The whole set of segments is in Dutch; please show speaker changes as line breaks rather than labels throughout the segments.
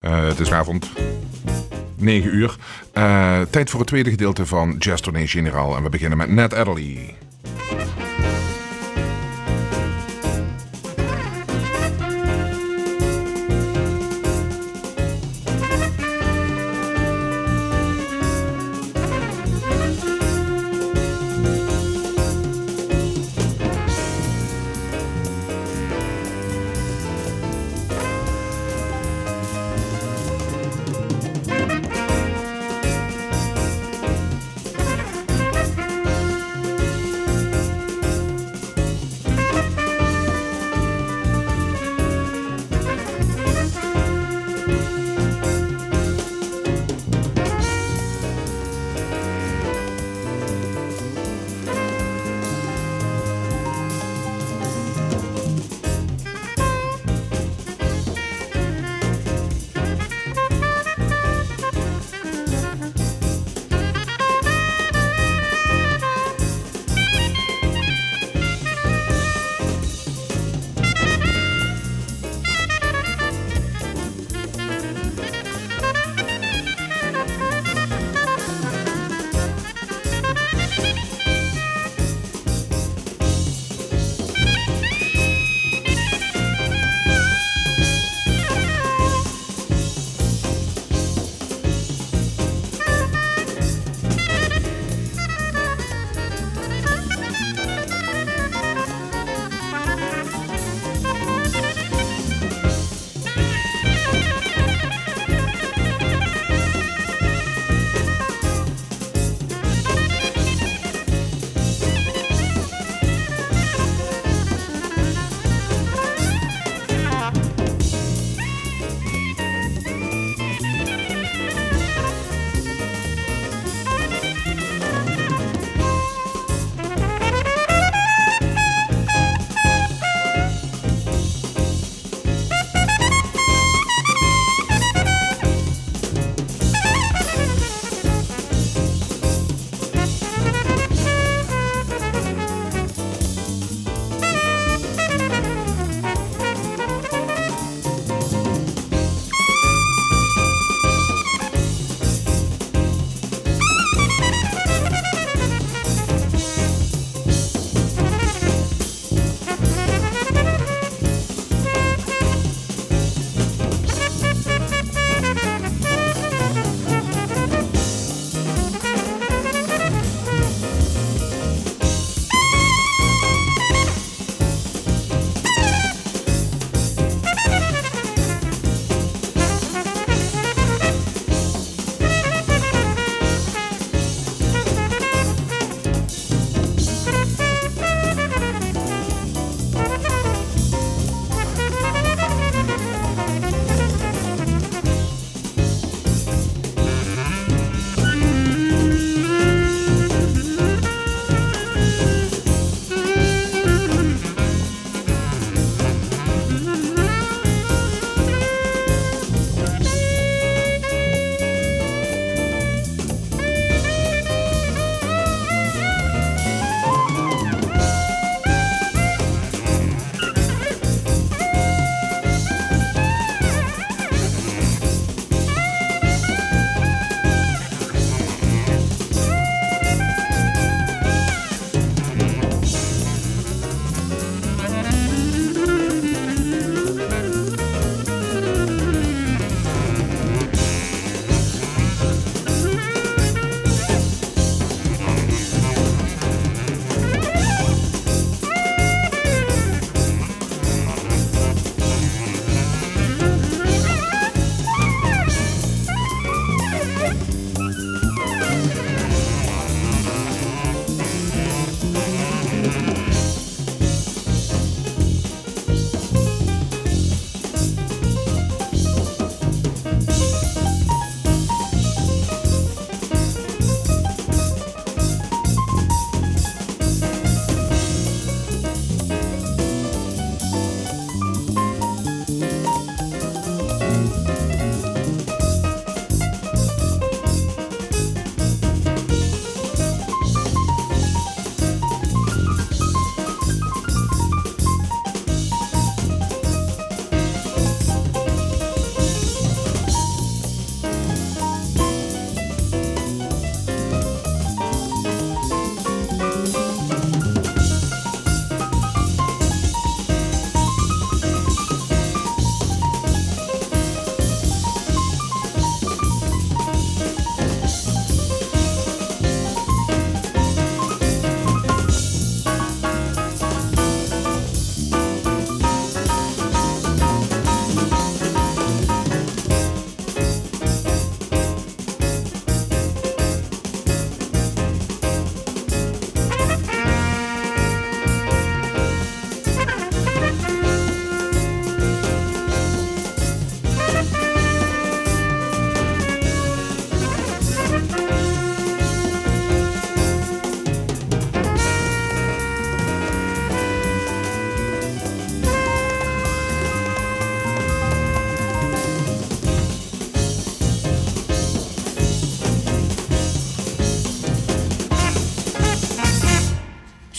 Uh, het is avond. 9 uur. Uh, tijd voor het tweede gedeelte van Jazz Tournee Generaal. En we beginnen met Ned Adderley.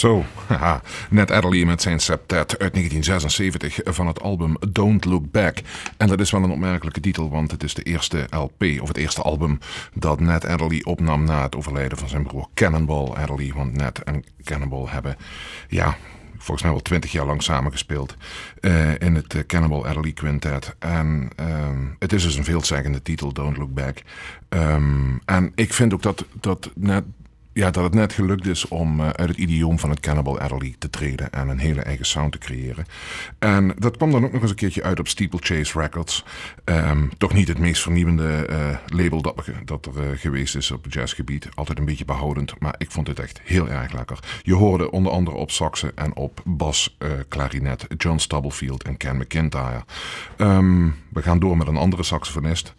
Zo, haha. Ned Adderley met zijn septet uit 1976 van het album Don't Look Back. En dat is wel een opmerkelijke titel, want het is de eerste LP of het eerste album dat Ned Adderley opnam na het overlijden van zijn broer Cannonball Adderley. Want Ned en Cannonball hebben, ja, volgens mij wel twintig jaar lang samengespeeld uh, in het uh, Cannibal Adderley Quintet. En um, het is dus een veelzeggende titel, Don't Look Back. Um, en ik vind ook dat, dat net ja, dat het net gelukt is om uh, uit het idioom van het Cannibal Adderley te treden en een hele eigen sound te creëren. En dat kwam dan ook nog eens een keertje uit op Steeplechase Records. Um, toch niet het meest vernieuwende uh, label dat, dat er uh, geweest is op het jazzgebied. Altijd een beetje behoudend, maar ik vond het echt heel erg lekker. Je hoorde onder andere op saxen en op bas, klarinet John Stubblefield en Ken McIntyre. Um, we gaan door met een andere saxofonist,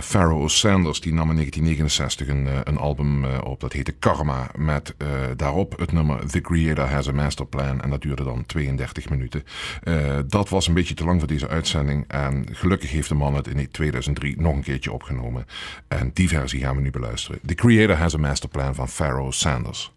Pharaoh Sanders. Die nam in 1969 een, een album op dat heette Karma met uh, daarop het nummer The Creator Has a Master Plan. En dat duurde dan 32 minuten. Uh, dat was een beetje te lang voor deze uitzending. En gelukkig heeft de man het in 2003 nog een keertje opgenomen. En die versie gaan we nu beluisteren. The Creator Has a Master Plan van Pharaoh Sanders.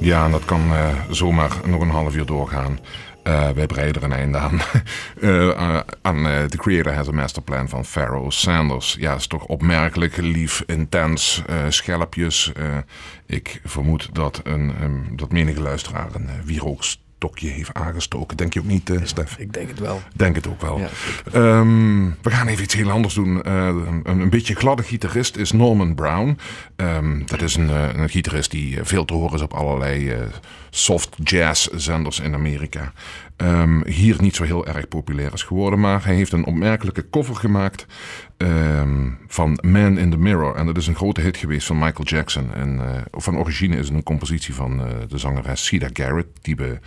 Ja, en dat kan eh, zomaar nog een half uur doorgaan. Eh, wij breiden er een einde aan. Eh, eh, The Creator Has a Masterplan van Pharaoh Sanders. Ja, is toch opmerkelijk, lief, intens, schelpjes. Ik vermoed dat, een, een- dat menige luisteraar een uh, wierookstokje heeft aangestoken. Denk je ook niet, eh, Stef?
Ik denk het wel.
Denk het ook wel.
Ja,
Ehm, we gaan even iets heel anders doen. Eh, een, een beetje gladde gitarist is Norman Brown. Ehm, dat is een, eh, een gitarist die veel te horen is op allerlei soft jazz zenders in Amerika. Ehm, hier niet zo heel erg populair is geworden, maar hij heeft een opmerkelijke cover gemaakt ehm, van Man in the Mirror. En dat is een grote hit geweest van Michael Jackson. En eh, van origine is een compositie van eh, de zangeres Cedar Garrett, die we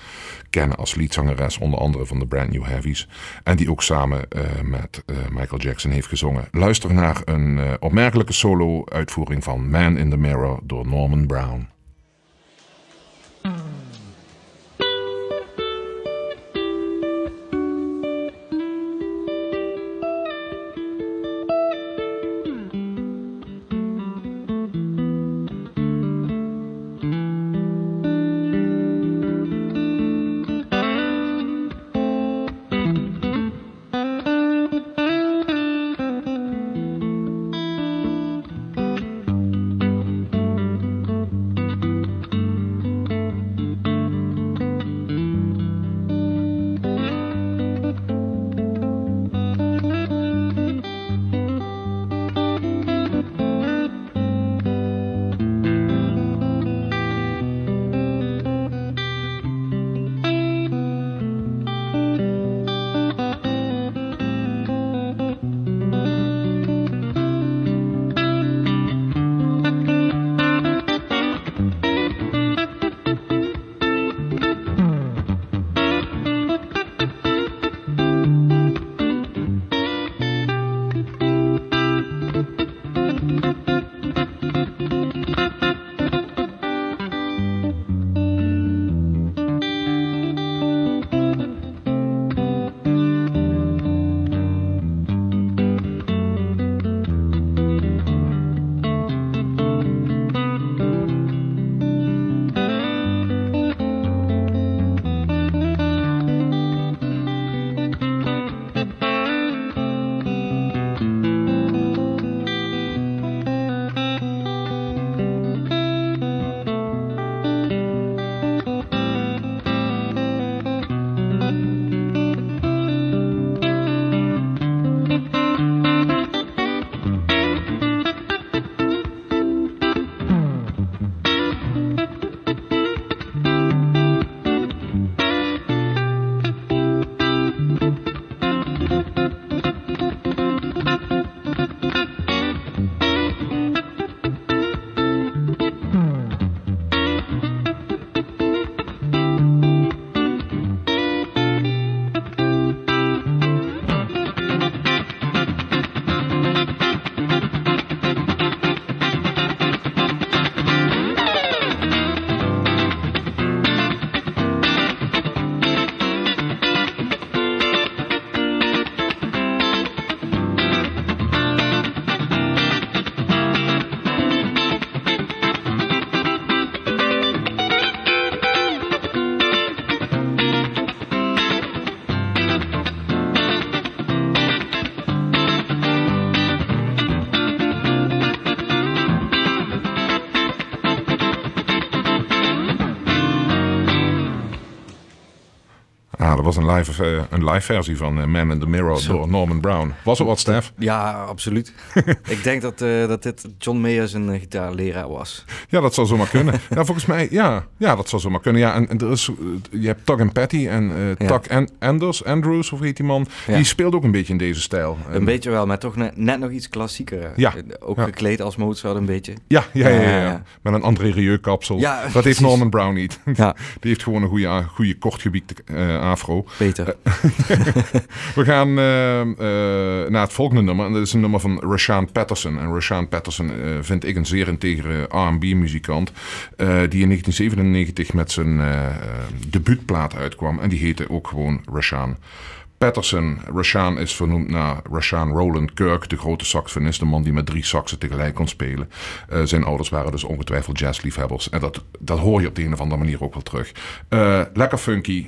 kennen als leadzangeres onder andere van de Brand New Heavies. En die ook samen eh, met Michael Jackson heeft gezongen. Luister naar een opmerkelijke solo-uitvoering van Man in the Mirror door Norman Brown.
yeah.
Een live, eh, een live versie van eh, Man in the Mirror
Zo.
door Norman Brown. Was het wat, Stef?
Ja, absoluut. ik denk dat, eh, dat dit John Mayer zijn gitaarleraar was.
Ja, dat zou zomaar kunnen. ja, volgens mij, ja, ja, dat zou zomaar kunnen. Ja, en, en er is, je hebt Tug en Patty en eh
Ja.
Tuck An- Anders, Andrews, of heet die man?
Ja.
Die speelt ook een beetje in deze stijl.
Een
En-
beetje wel, maar toch net, net nog iets klassieker.
Ja.
Ook
Ja.
gekleed als Mozart een beetje.
Ja, ja, ja, ja,
Ja,
ja.
ja.
Met een André Rieu kapsel.
Ja,
dat heeft Norman Brown niet.
Ja,
Die heeft gewoon een goede, goede kortgebiekte eh, afro.
Beter.
We gaan eh, eh, naar het volgende nummer. En dat is een nummer van Rashaan Patterson. En Rashaan Patterson eh, vind ik een zeer integere R&B-muzikant. eh, die in 1997 met zijn eh, eh, debuutplaat uitkwam. En die heette ook gewoon Rashaan. Patterson, Rashaan is vernoemd naar Rashaan Roland Kirk, de grote saxofonist, de man die met drie saxen tegelijk kon spelen. Eh, zijn ouders waren dus ongetwijfeld jazzliefhebbers. En dat, dat hoor je op de een of andere manier ook wel terug. Eh, lekker funky,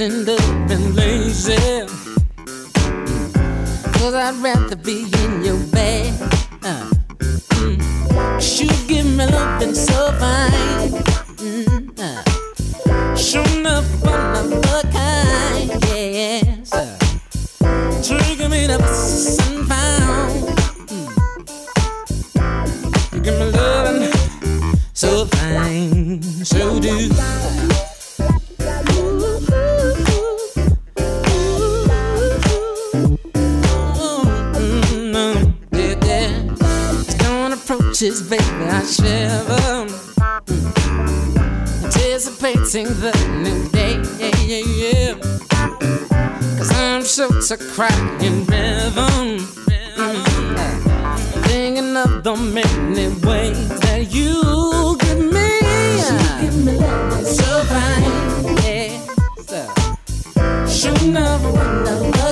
And up and lazy. Cause I'd rather be in your bed. Uh, mm. You give me loving so fine. Mm, uh, sure enough, a kind. Anticipating the new day, yeah, yeah, yeah. Cause I'm sure to cry in rhythm. Thinking of the many ways that you give me. So fine, yeah. So, Sure enough, one of a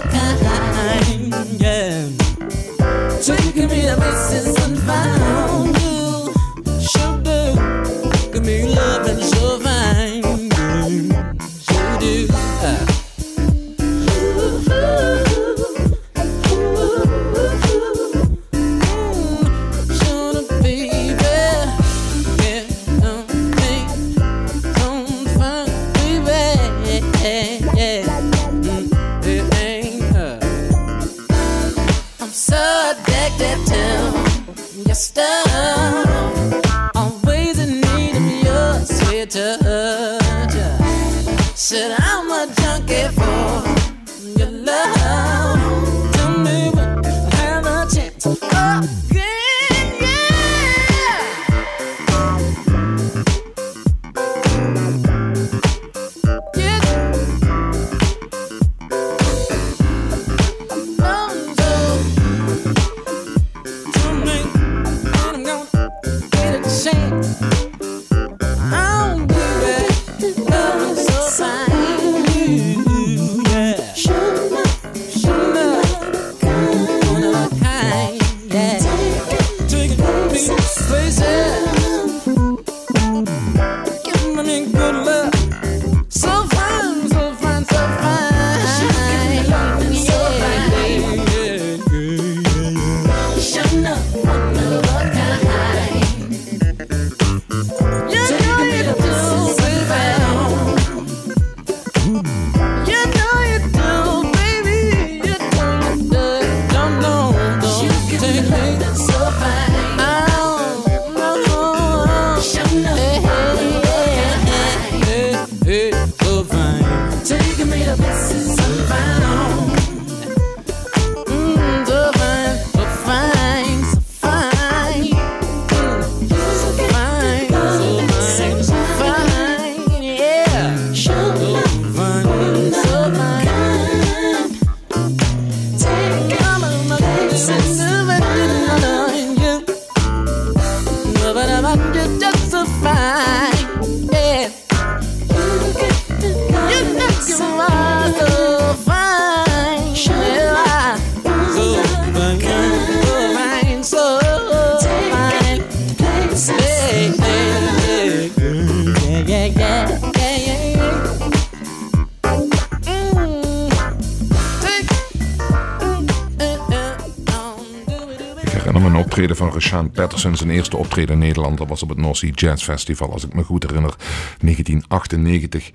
optreden van Rashaan Patterson. Zijn eerste optreden in Nederland dat was op het North Jazz Festival, als ik me goed herinner, 1998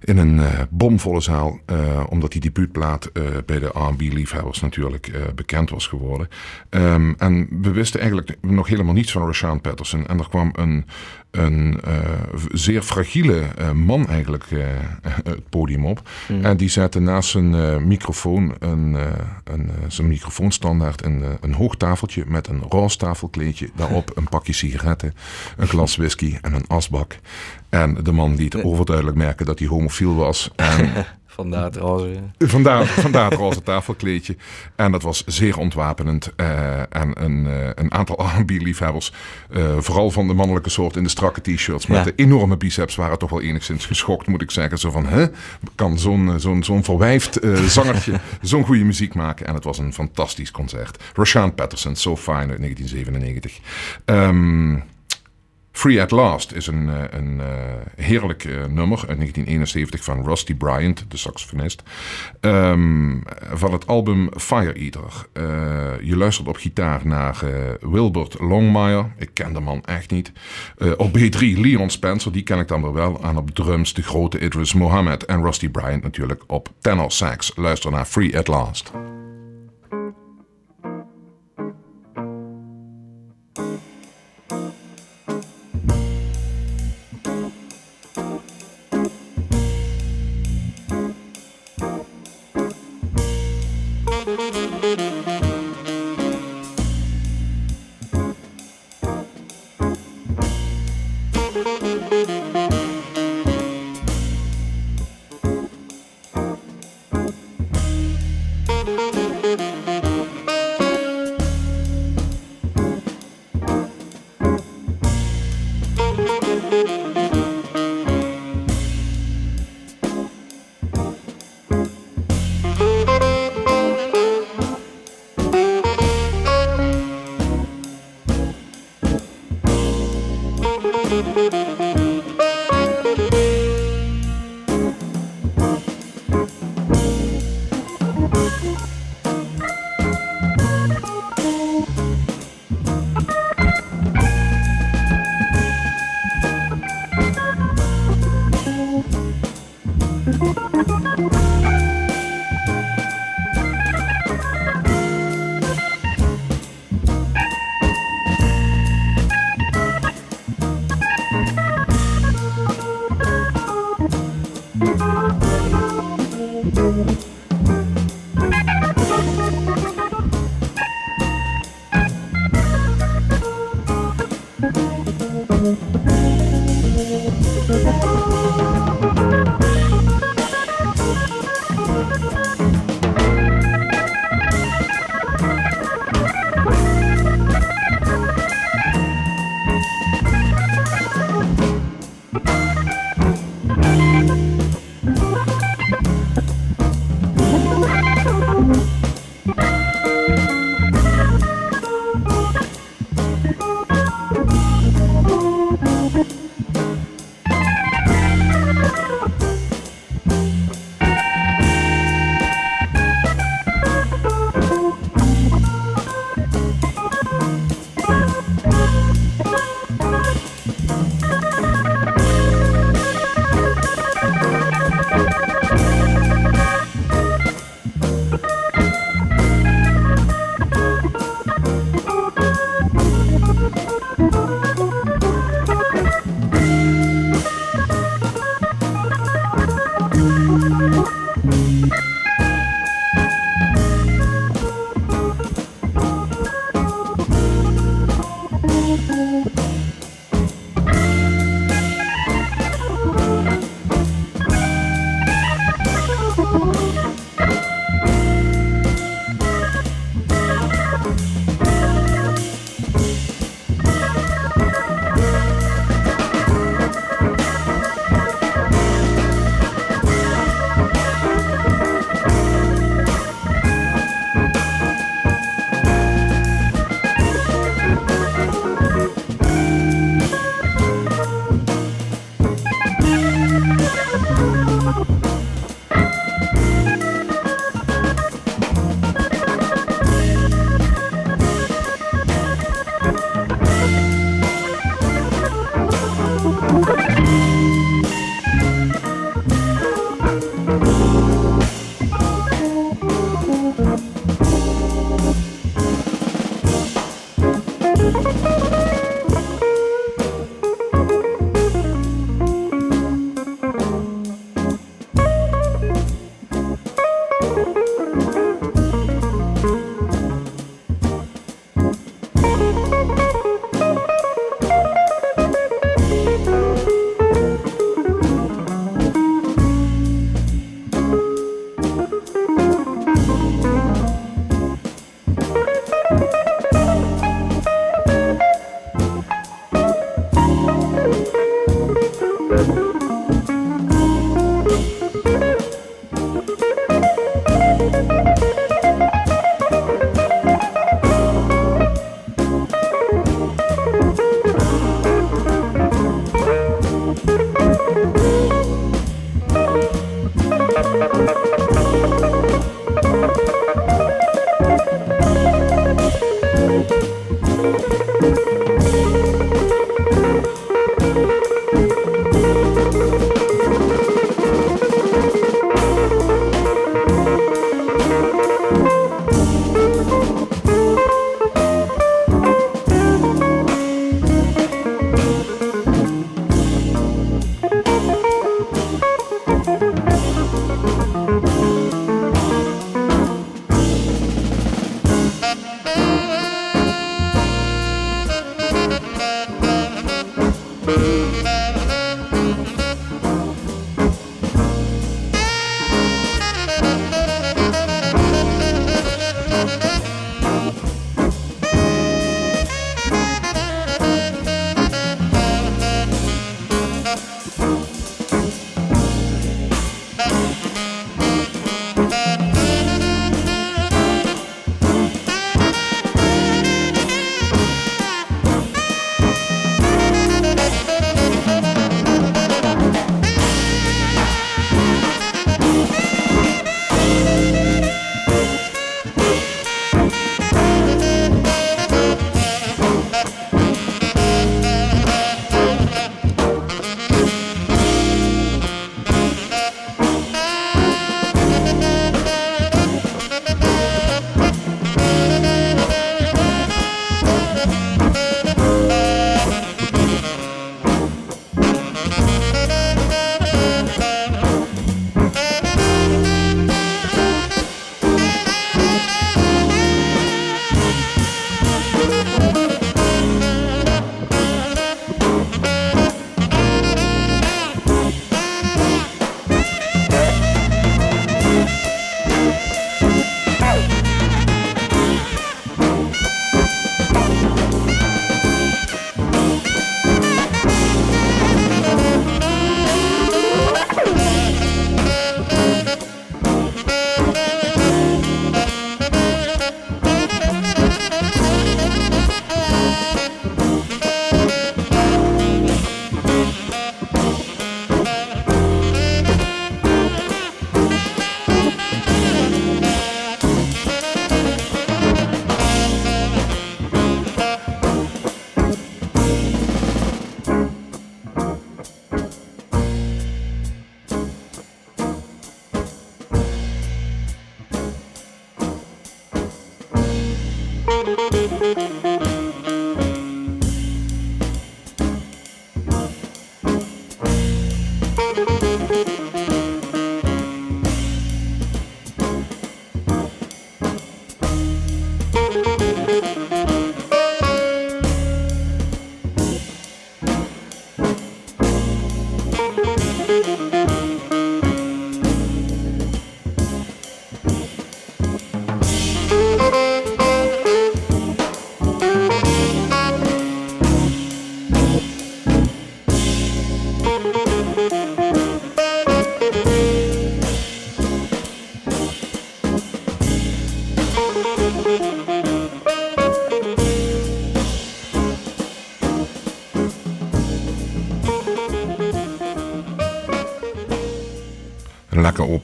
in een uh, bomvolle zaal, uh, omdat die debuutplaat uh, bij de R&B-liefhebbers natuurlijk bekend was geworden. Um, en we wisten eigenlijk nog helemaal niets van Rashaan Patterson. En er kwam een, een zeer fragiele man eigenlijk het podium op. Mm. En die zette naast zijn microfoon, een, een, zijn microfoonstandaard, een, een hoog tafeltje met een roze tafelkleedje. Daarop een pakje sigaretten, een glas whisky en een asbak. En de man liet overduidelijk merken dat hij homofiel was. En
vandaar het roze.
Vandaar, vandaar het roze tafelkleedje. En dat was zeer ontwapenend. Uh, en een, uh, een aantal R&B-liefhebbers, uh, vooral van de mannelijke soort in de strakke t-shirts met ja. de enorme biceps, waren toch wel enigszins geschokt, moet ik zeggen. Zo van, hè, kan zo'n zo'n zo'n verwijfd zangertje zo'n goede muziek maken? En het was een fantastisch concert. Rashaan Patterson, So Fine uit 1997. Um, Free at Last is een, een uh, heerlijk uh, nummer uit 1971 van Rusty Bryant, de saxofonist. Um, van het album Fire Eater. Je luistert op gitaar naar Wilbert Longmire. Ik ken de man echt niet. op B3 Leon Spencer, die ken ik dan wel. En op drums de grote Idris Mohammed. En Rusty Bryant natuurlijk op tenor sax. Luister naar Free at Last.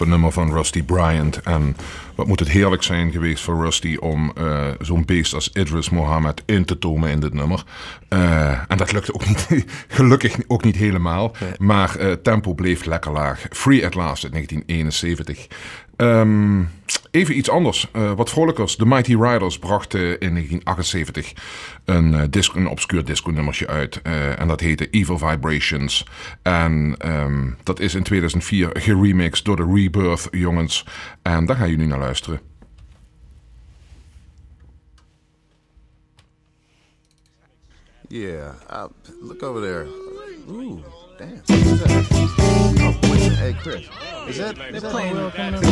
Een nummer van Rusty Bryant. En wat moet het heerlijk zijn geweest voor Rusty om eh, zo'n beest als Idris Mohammed in te tomen in dit nummer. Eh, en dat lukte ook niet, gelukkig ook niet helemaal. Maar eh, tempo bleef lekker laag. Free at Last uit 1971. Ehm, even iets anders, eh, wat vrolijkers. The Mighty Riders brachten in 1978 een, eh, disco, een obscuur disco-nummertje uit. eh, en dat heette Evil Vibrations. En ehm, dat is in 2004 geremixed door de Rebirth jongens. En daar gaan jullie naar luisteren.
Yeah, uh, look over there. Ooh, damn. What's that? Oh, wait, hey, Chris. Is that, is that Noel coming up?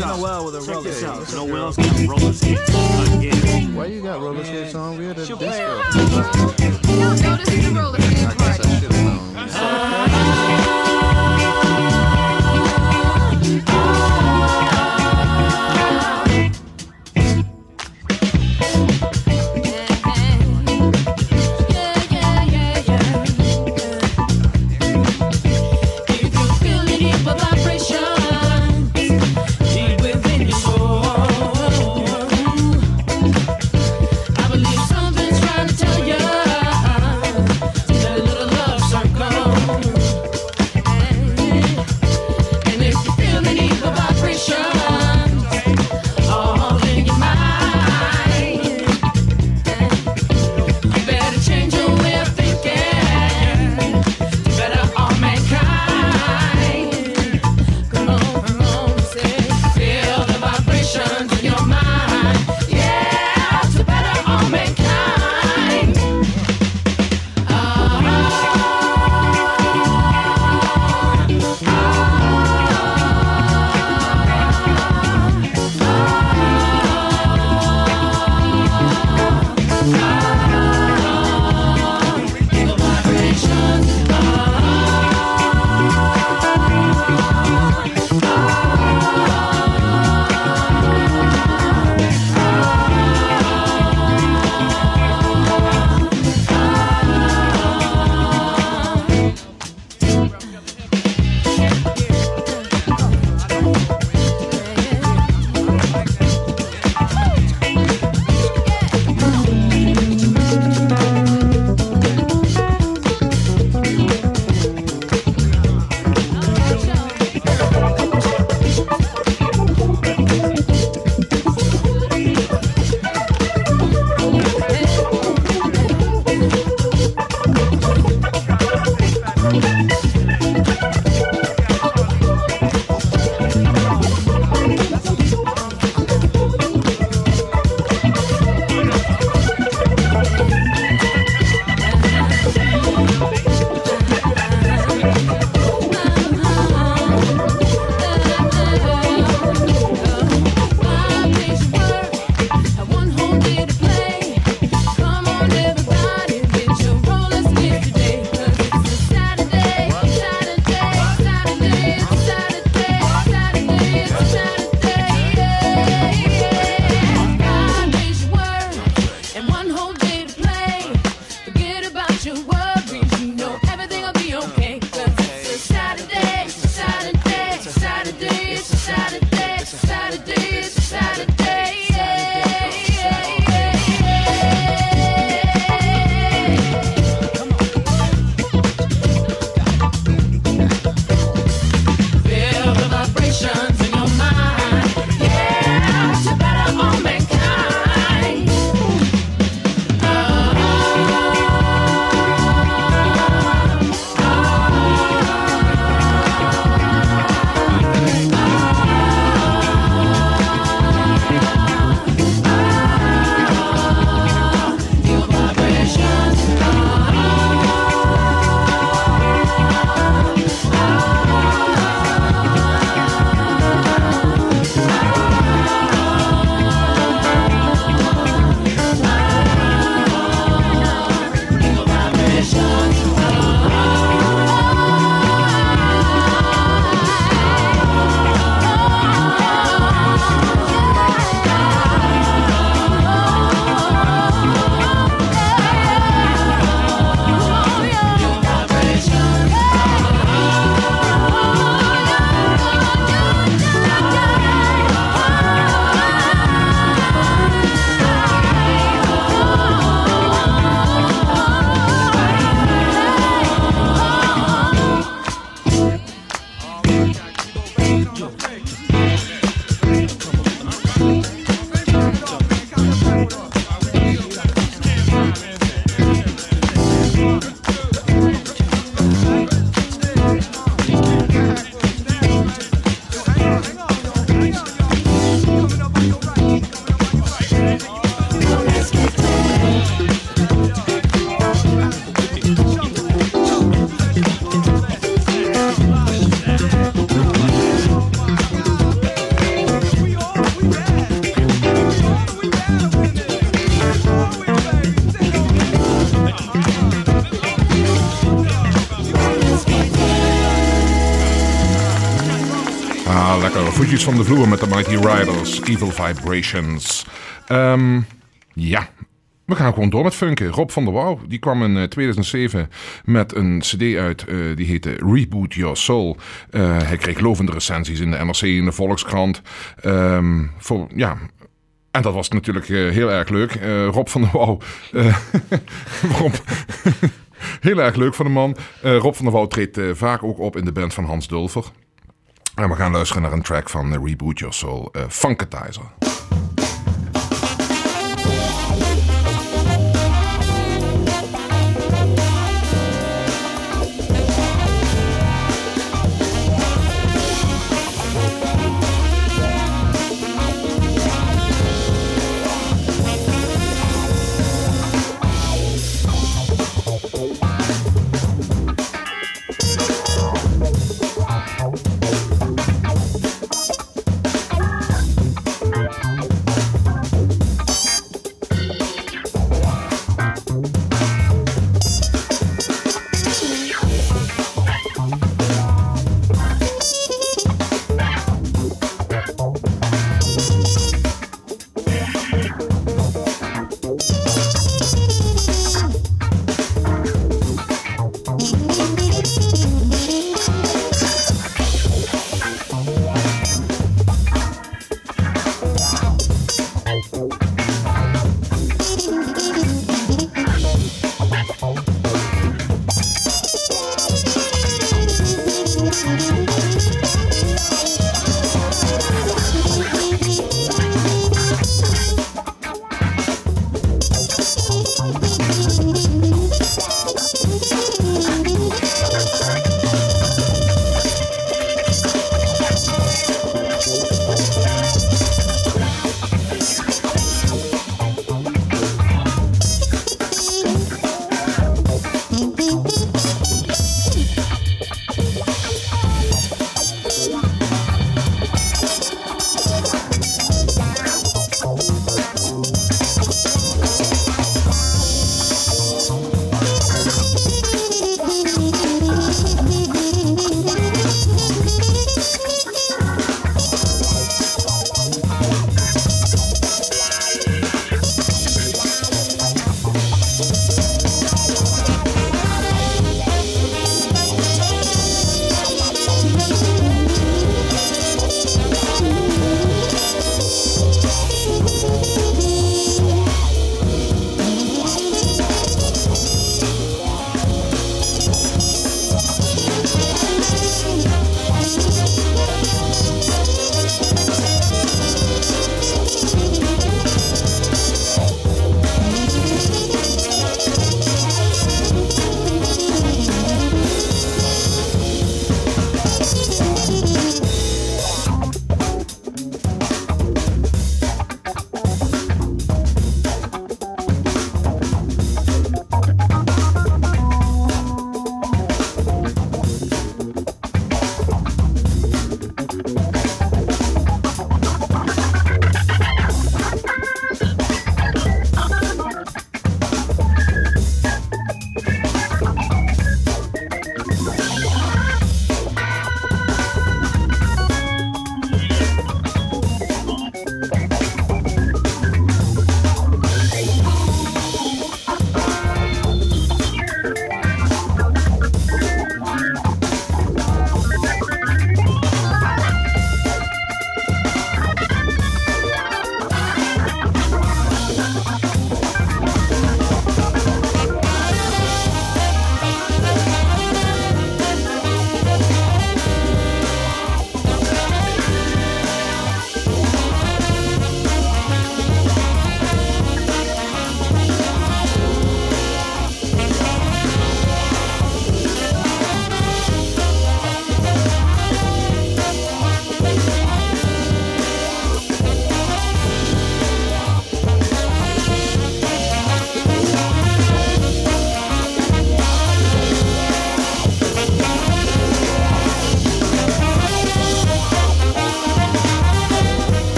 Noel with a roller skates.
Noel's got roller skates again.
Why you got roller skates on? We had a disco.
play
You don't notice the roller skates
guess I should have known.
Ah.
Uh, voetjes van de vloer met de Mighty Riders, Evil Vibrations. Ehm, ja, we gaan gewoon door met funken. Rob van der Wouw, die kwam in eh, 2007 met een cd uit, eh, die heette Reboot Your Soul. Eh, hij kreeg lovende recensies in de NRC, in de Volkskrant. Ehm, voor, ja... En dat was natuurlijk eh, heel erg leuk. Eh, Rob van der Wouw. eh, heel erg leuk van de man. Eh, Rob van der Wouw treedt eh, vaak ook op in de band van Hans Dulfer. En we gaan luisteren naar een track van Reboot Your Soul, eh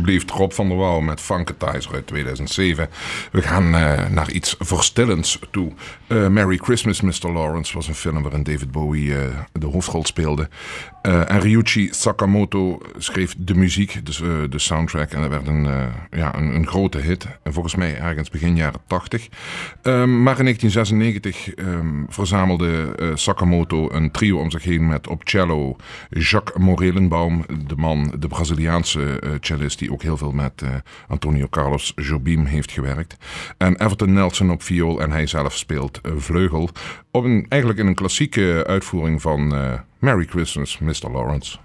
alsjeblieft Rob van der Wouw met Funketizer uit 2007. We gaan eh, naar iets verstillends toe. Eh, Merry Christmas, Mr. Lawrence was een film waarin David Bowie eh, de hoofdrol speelde. Eh, en Ryuichi Sakamoto schreef de muziek, dus eh, de soundtrack. En dat werd een, eh, ja, een, grote hit. En volgens mij ergens begin jaren 80. Ehm, maar in 1996 ehm, verzamelde Sakamoto een trio om zich heen met op cello Jacques Morelenbaum, de man, de Braziliaanse cellist die ook heel veel met Antonio Carlos Jobim heeft gewerkt. En Everton Nelson op viool en hij zelf speelt vleugel. Op een, eigenlijk in een klassieke uitvoering van Merry Christmas, Mr. Lawrence.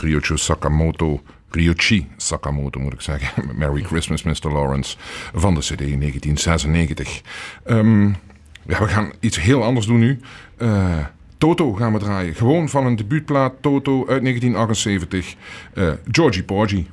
Ryoichi Sakamoto. Ryuchi, Sakamoto moet ik zeggen. Merry Christmas, Mr. Lawrence. Van de CD 1996. Ehm, ja, we gaan iets heel anders doen nu. Eh, Toto gaan we draaien. Gewoon van een debuutplaat Toto uit 1978. Uh, eh, Georgie Porgy.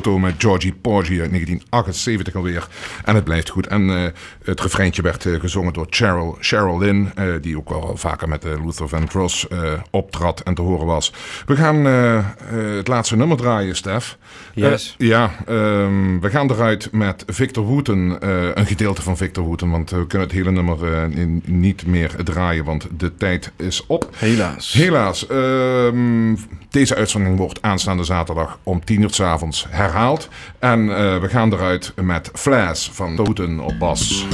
Toto met Georgie Porgy uit 1978 alweer. En het blijft goed. En eh, het refreintje werd eh, gezongen door Cheryl, Cheryl Lynn, eh, die ook al vaker met Luther Van Cross optrad en te horen was. We gaan het laatste nummer draaien, Stef.
Yes.
ja, ehm, we gaan eruit met Victor Wooten, een gedeelte van Victor Wooten, want we kunnen het hele nummer niet meer draaien, want de tijd is op.
Helaas.
Helaas. Ehm, deze uitzending wordt aanstaande zaterdag om 10 uur s
avonds herhaald. En eh, we gaan eruit met Flash van Toten op bas.